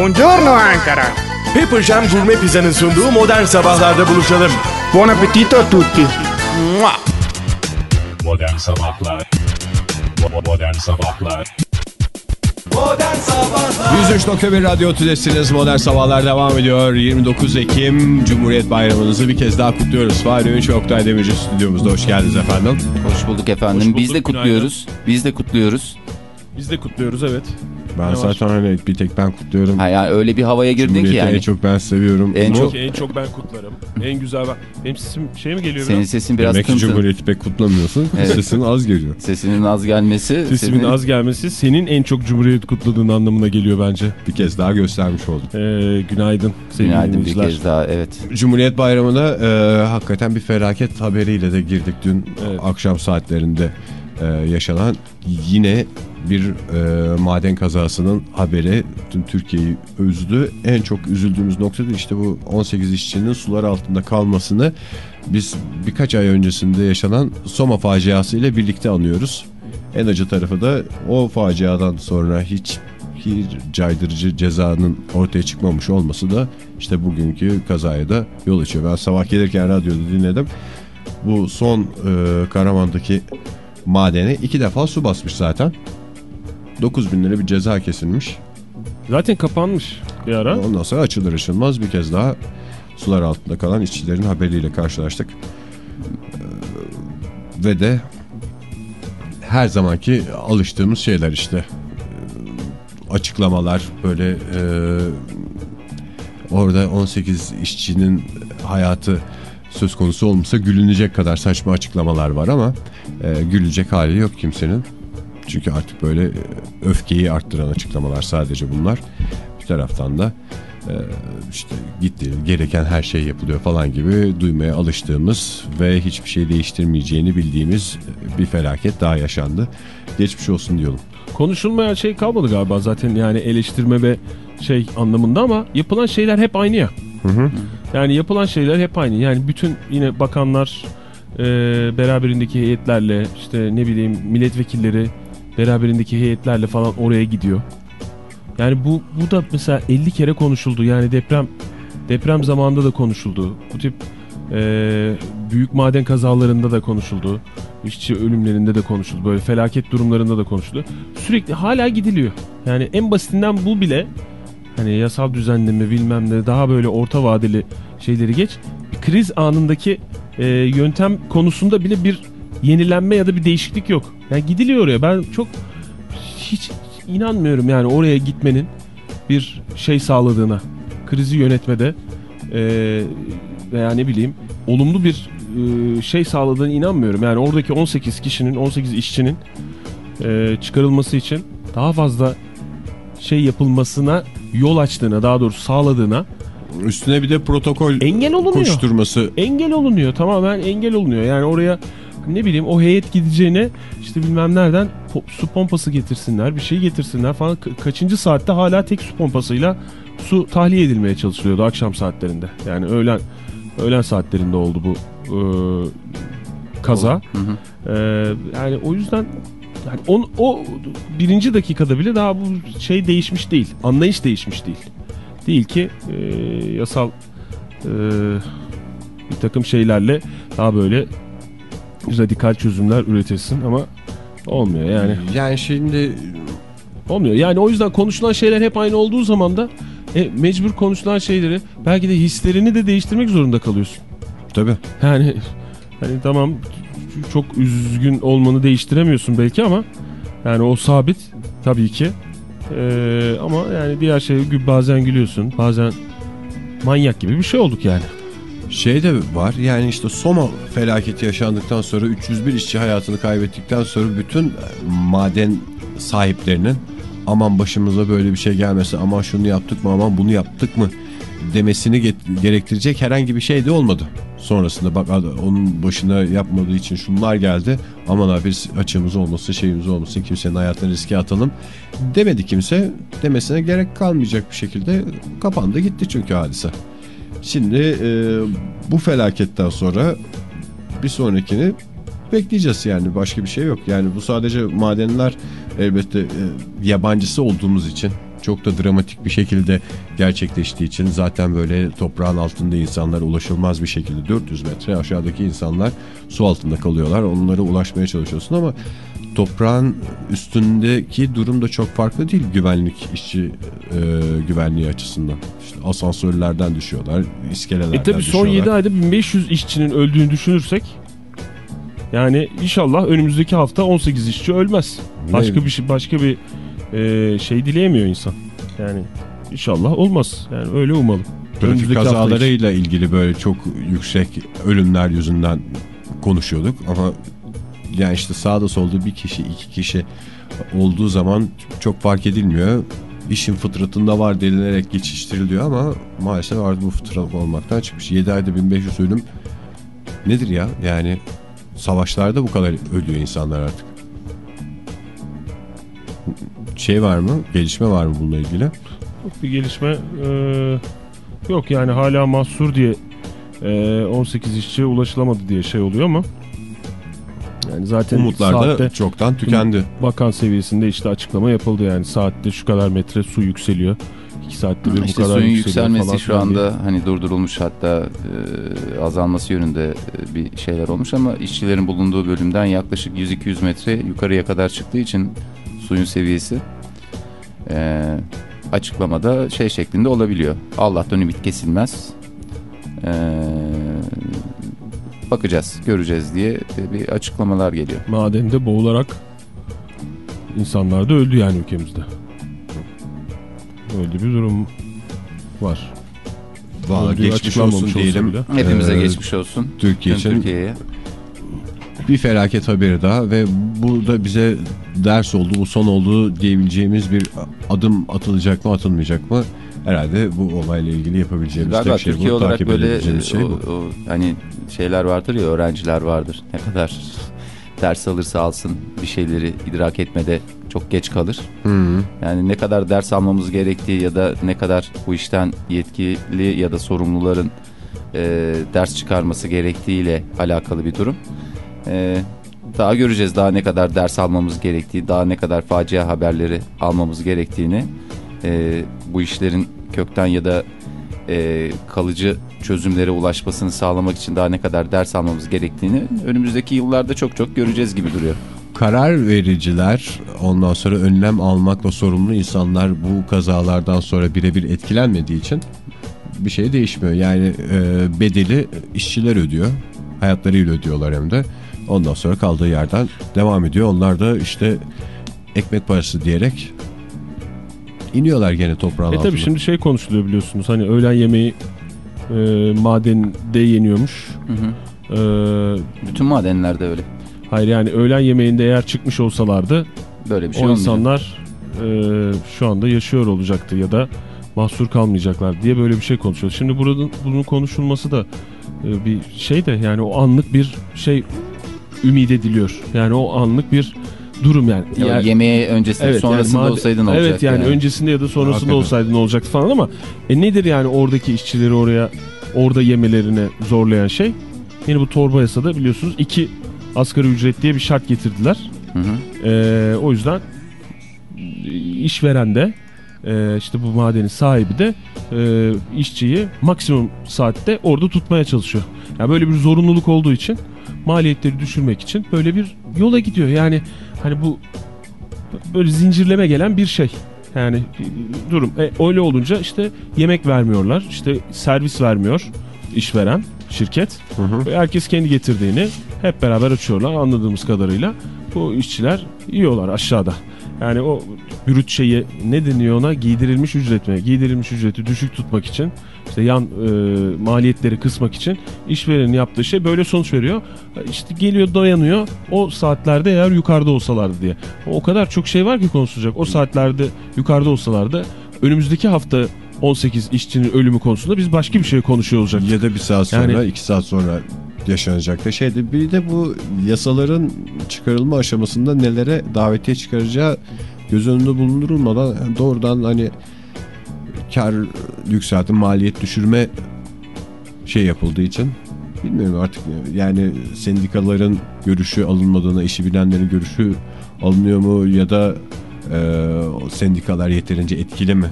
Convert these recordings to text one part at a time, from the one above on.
Buongiorno Ankara. Pepper Jam Gourmet Pizza'nın sunduğu modern sabahlarda buluşalım. Buon appetito a tutti. Mua! Modern Sabahlar Modern Sabahlar 103.1 Radyo Tülesi'niz Modern Sabahlar devam ediyor. 29 Ekim Cumhuriyet Bayramınızı bir kez daha kutluyoruz. Fahri Önç ve Oktay Demirci stüdyomuzda. Hoş geldiniz efendim. Hoş bulduk efendim. Hoş bulduk, Biz de kutluyoruz. Biz de kutluyoruz. Biz de kutluyoruz evet. Ben Ne var? zaten hani bir tek ben kutluyorum. Ha, yani öyle bir havaya girdin ki yani. en çok ben seviyorum. En çok- En çok ben kutlarım. En güzel ben. Benim sesim şey mi geliyor Senin biraz? sesin biraz Demek ki tıntın. Cumhuriyeti pek kutlamıyorsun. Evet. Sesin az geliyor. Sesinin az gelmesi. Sesimin senin- az gelmesi senin en çok Cumhuriyet kutladığın anlamına geliyor bence. Bir kez daha göstermiş oldum. Ee, günaydın sevgili Günaydın bir kez daha evet. Cumhuriyet Bayramı'na e, hakikaten bir felaket haberiyle de girdik dün Evet. akşam saatlerinde e, yaşanan yine bir e, maden kazasının haberi tüm Türkiye'yi üzdü. En çok üzüldüğümüz nokta da işte bu 18 işçinin sular altında kalmasını biz birkaç ay öncesinde yaşanan Soma faciası ile birlikte anıyoruz. En acı tarafı da o faciadan sonra hiç bir caydırıcı cezanın ortaya çıkmamış olması da işte bugünkü kazaya da yol açıyor. Ben sabah gelirken radyoda dinledim. Bu son e, Karaman'daki madene iki defa su basmış zaten. 9 bin lira bir ceza kesilmiş. Zaten kapanmış bir ara. Ondan sonra açılır açılmaz bir kez daha sular altında kalan işçilerin haberiyle karşılaştık. Ee, ve de her zamanki alıştığımız şeyler işte. Ee, açıklamalar böyle e, orada 18 işçinin hayatı söz konusu olmasa gülünecek kadar saçma açıklamalar var ama e, gülecek hali yok kimsenin. Çünkü artık böyle e, öfkeyi arttıran açıklamalar sadece bunlar. Bir taraftan da e, işte gitti gereken her şey yapılıyor falan gibi duymaya alıştığımız ve hiçbir şey değiştirmeyeceğini bildiğimiz bir felaket daha yaşandı. Geçmiş olsun diyorum. Konuşulmayan şey kalmadı galiba zaten yani eleştirme ve şey anlamında ama yapılan şeyler hep aynı ya. Yani yapılan şeyler hep aynı. Yani bütün yine bakanlar e, beraberindeki heyetlerle işte ne bileyim milletvekilleri beraberindeki heyetlerle falan oraya gidiyor. Yani bu bu da mesela 50 kere konuşuldu. Yani deprem deprem zamanında da konuşuldu. Bu tip e, büyük maden kazalarında da konuşuldu. İşçi ölümlerinde de konuşuldu. Böyle felaket durumlarında da konuşuldu. Sürekli hala gidiliyor. Yani en basitinden bu bile hani yasal düzenleme bilmem ne daha böyle orta vadeli şeyleri geç. Bir kriz anındaki e, yöntem konusunda bile bir yenilenme ya da bir değişiklik yok. Yani gidiliyor oraya. Ben çok hiç inanmıyorum yani oraya gitmenin bir şey sağladığına. Krizi yönetmede e, veya ne bileyim olumlu bir e, şey sağladığına inanmıyorum. Yani oradaki 18 kişinin 18 işçinin e, çıkarılması için daha fazla şey yapılmasına yol açtığına daha doğrusu sağladığına Üstüne bir de protokol engel olunuyor. koşturması Engel olunuyor tamamen engel olunuyor. Yani oraya ne bileyim o heyet gideceğine işte bilmem nereden su pompası getirsinler bir şey getirsinler falan. Ka- kaçıncı saatte hala tek su pompasıyla su tahliye edilmeye çalışılıyordu akşam saatlerinde. Yani öğlen öğlen saatlerinde oldu bu e, kaza. Hı hı. E, yani o yüzden yani on, o birinci dakikada bile daha bu şey değişmiş değil. Anlayış değişmiş değil. Değil ki e, yasal e, bir takım şeylerle daha böyle radikal çözümler üretilsin ama olmuyor yani. yani şimdi Olmuyor. Yani o yüzden konuşulan şeyler hep aynı olduğu zaman da e, mecbur konuşulan şeyleri belki de hislerini de değiştirmek zorunda kalıyorsun. tabii Yani hani tamam çok üzgün olmanı değiştiremiyorsun belki ama yani o sabit tabii ki. Ee, ama yani diğer şey bazen gülüyorsun bazen manyak gibi bir şey olduk yani. Şey de var yani işte Soma felaketi yaşandıktan sonra 301 işçi hayatını kaybettikten sonra bütün maden sahiplerinin aman başımıza böyle bir şey gelmesi aman şunu yaptık mı aman bunu yaptık mı demesini gerektirecek herhangi bir şey de olmadı. Sonrasında bak onun başına yapmadığı için şunlar geldi aman abi açığımız olmasın şeyimiz olmasın kimsenin hayatını riske atalım demedi kimse demesine gerek kalmayacak bir şekilde kapandı gitti çünkü hadise. Şimdi e, bu felaketten sonra bir sonrakini bekleyeceğiz yani başka bir şey yok. Yani bu sadece madenler elbette e, yabancısı olduğumuz için çok da dramatik bir şekilde gerçekleştiği için zaten böyle toprağın altında insanlar ulaşılmaz bir şekilde 400 metre aşağıdaki insanlar su altında kalıyorlar. Onlara ulaşmaya çalışıyorsun ama toprağın üstündeki durum da çok farklı değil güvenlik işçi e, güvenliği açısından. İşte asansörlerden düşüyorlar, iskelelerden E tabi son düşüyorlar. 7 ayda 1500 işçinin öldüğünü düşünürsek yani inşallah önümüzdeki hafta 18 işçi ölmez. Başka Ne? bir şey başka bir e, şey dileyemiyor insan. Yani inşallah olmaz. Yani öyle umalım. Trafik kazalarıyla ilgili böyle çok yüksek ölümler yüzünden konuşuyorduk ama yani işte sağda solda bir kişi iki kişi olduğu zaman çok fark edilmiyor. İşin fıtratında var denilerek geçiştiriliyor ama maalesef artık bu fıtrat olmaktan çıkmış. 7 ayda 1500 ölüm nedir ya? Yani savaşlarda bu kadar ölüyor insanlar artık. Şey var mı? Gelişme var mı bununla ilgili? Yok bir gelişme e, yok yani hala mahsur diye e, 18 işçiye ulaşılamadı diye şey oluyor ama yani zaten Umutlar da çoktan tükendi. bakan seviyesinde işte açıklama yapıldı yani saatte şu kadar metre su yükseliyor. 2 saatte bir bu İşte kadar suyun yükseliyor falan yükselmesi şu filan diye. anda hani durdurulmuş hatta e, azalması yönünde e, bir şeyler olmuş ama işçilerin bulunduğu bölümden yaklaşık 100-200 metre yukarıya kadar çıktığı için suyun seviyesi e, açıklamada şey şeklinde olabiliyor. Allah'tan ümit kesilmez. E, bakacağız, göreceğiz diye bir açıklamalar geliyor. Madende boğularak insanlar da öldü yani ülkemizde. Öyle bir durum var. Valla geçmiş olsun diyelim. bile. Hepimize Ee, geçmiş olsun. Türkiye Tüm için Türkiye'ye. Bir felaket haberi daha ve bu da bize ders oldu, bu son oldu diyebileceğimiz bir adım atılacak mı atılmayacak mı? Herhalde bu olayla ilgili yapabileceğimiz Galiba tek şey Türkiye bu. olarak Takip böyle şey o, bu. o, hani şeyler vardır ya öğrenciler vardır. Ne kadar ders alırsa alsın bir şeyleri idrak etmede çok geç kalır. Hı -hı. Yani ne kadar ders almamız gerektiği ya da ne kadar bu işten yetkili ya da sorumluların e, ders çıkarması gerektiğiyle alakalı bir durum. E, daha göreceğiz daha ne kadar ders almamız gerektiği, daha ne kadar facia haberleri almamız gerektiğini. E, bu işlerin kökten ya da e, kalıcı çözümlere ulaşmasını sağlamak için daha ne kadar ders almamız gerektiğini önümüzdeki yıllarda çok çok göreceğiz gibi duruyor. Karar vericiler ondan sonra önlem almakla sorumlu insanlar bu kazalardan sonra birebir etkilenmediği için bir şey değişmiyor. Yani e, bedeli işçiler ödüyor. Hayatlarıyla ödüyorlar hem de. Ondan sonra kaldığı yerden devam ediyor. Onlar da işte ekmek parası diyerek iniyorlar gene toprağın E altına. tabi şimdi şey konuşuluyor biliyorsunuz hani öğlen yemeği e, madende yeniyormuş. Hı hı. E, Bütün madenlerde öyle. hayır yani öğlen yemeğinde eğer çıkmış olsalardı Böyle bir şey o olmayacak. insanlar e, şu anda yaşıyor olacaktı ya da mahsur kalmayacaklar diye böyle bir şey konuşuyor. Şimdi burada bunun konuşulması da e, bir şey de yani o anlık bir şey ümit ediliyor. Yani o anlık bir durum yani. Ya Yani- yemeğe öncesinde Evet, sonrasında yani olsaydı ne olacak? Evet yani, öncesinde ya da sonrasında Hakikaten. olsaydı ne olacaktı falan ama e nedir yani oradaki işçileri oraya orada yemelerini zorlayan şey? Yine bu torba yasada biliyorsunuz iki asgari ücret diye bir şart getirdiler. Hı hı. Ee, o yüzden işveren de e, işte bu madenin sahibi de e, işçiyi maksimum saatte orada tutmaya çalışıyor. Yani böyle bir zorunluluk olduğu için maliyetleri düşürmek için böyle bir yola gidiyor. Yani hani bu böyle zincirleme gelen bir şey. Yani e, durum. E, öyle olunca işte yemek vermiyorlar. işte servis vermiyor işveren, şirket. Hı hı. Ve herkes kendi getirdiğini hep beraber açıyorlar anladığımız kadarıyla. Bu işçiler yiyorlar aşağıda. Yani o brüt şeyi ne deniyor ona giydirilmiş ücret mi? Giydirilmiş ücreti düşük tutmak için işte yan e, maliyetleri kısmak için işverenin yaptığı şey böyle sonuç veriyor. İşte geliyor dayanıyor o saatlerde eğer yukarıda olsalardı diye. O kadar çok şey var ki konuşulacak. O saatlerde yukarıda olsalardı önümüzdeki hafta 18 işçinin ölümü konusunda biz başka bir şey konuşuyor olacaktık. Ya da bir saat sonra, Yani- iki saat sonra yaşanacak da şeydi. Bir de bu yasaların çıkarılma aşamasında nelere davetiye çıkaracağı göz önünde bulundurulmadan doğrudan hani kar yükseltin maliyet düşürme şey yapıldığı için bilmiyorum artık yani sendikaların görüşü alınmadığına işi bilenlerin görüşü alınıyor mu ya da e, sendikalar yeterince etkili mi?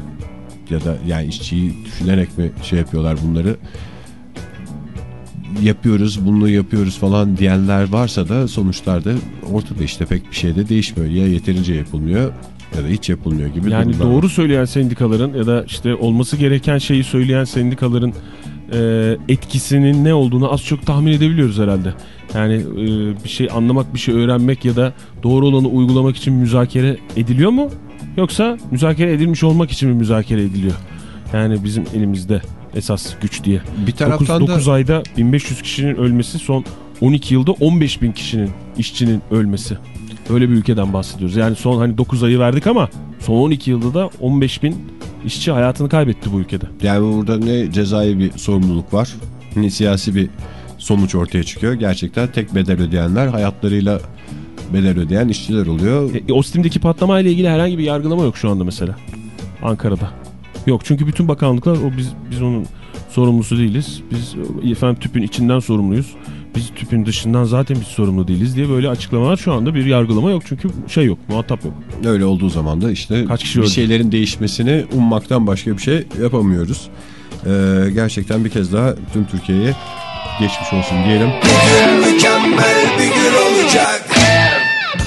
Ya da yani işçiyi düşünerek mi şey yapıyorlar bunları? Yapıyoruz, bunu yapıyoruz falan diyenler varsa da sonuçlarda ortada işte pek bir şey de değişmiyor. Ya yeterince yapılmıyor ya da hiç yapılmıyor gibi Yani durumlar doğru söyleyen sendikaların ya da işte olması gereken şeyi söyleyen sendikaların e, etkisinin ne olduğunu az çok tahmin edebiliyoruz herhalde. Yani e, bir şey anlamak, bir şey öğrenmek ya da doğru olanı uygulamak için müzakere ediliyor mu? Yoksa müzakere edilmiş olmak için mi müzakere ediliyor? Yani bizim elimizde esas güç diye. Bir 9, taraftan da 9 ayda 1500 kişinin ölmesi son 12 yılda 15 bin kişinin işçinin ölmesi. Öyle bir ülkeden bahsediyoruz. Yani son hani 9 ayı verdik ama son 12 yılda da 15 bin işçi hayatını kaybetti bu ülkede. Yani burada ne cezai bir sorumluluk var ne siyasi bir sonuç ortaya çıkıyor. Gerçekten tek bedel ödeyenler hayatlarıyla bedel ödeyen işçiler oluyor. E, Ostim'deki patlamayla ilgili herhangi bir yargılama yok şu anda mesela. Ankara'da. Yok çünkü bütün bakanlıklar o biz biz onun sorumlusu değiliz. Biz efendim tüpün içinden sorumluyuz. Biz tüpün dışından zaten biz sorumlu değiliz diye böyle açıklamalar şu anda bir yargılama yok çünkü şey yok muhatap yok. Öyle olduğu zaman da işte Kaç kişi bir öldü? şeylerin değişmesini ummaktan başka bir şey yapamıyoruz. Ee, gerçekten bir kez daha tüm Türkiye'ye geçmiş olsun diyelim. mükemmel bir gün olacak.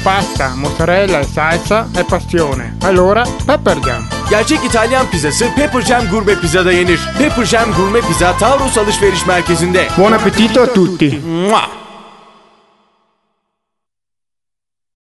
Pasta, mozzarella salsa e passione. Allora, Pepper Jam. Gerçek İtalyan pizzası Pepper Jam Gurme Pizza'da yenir. Pepper Jam Gurme Pizza Taurus Alışveriş Merkezi'nde. Buon appetito a tutti. Mua!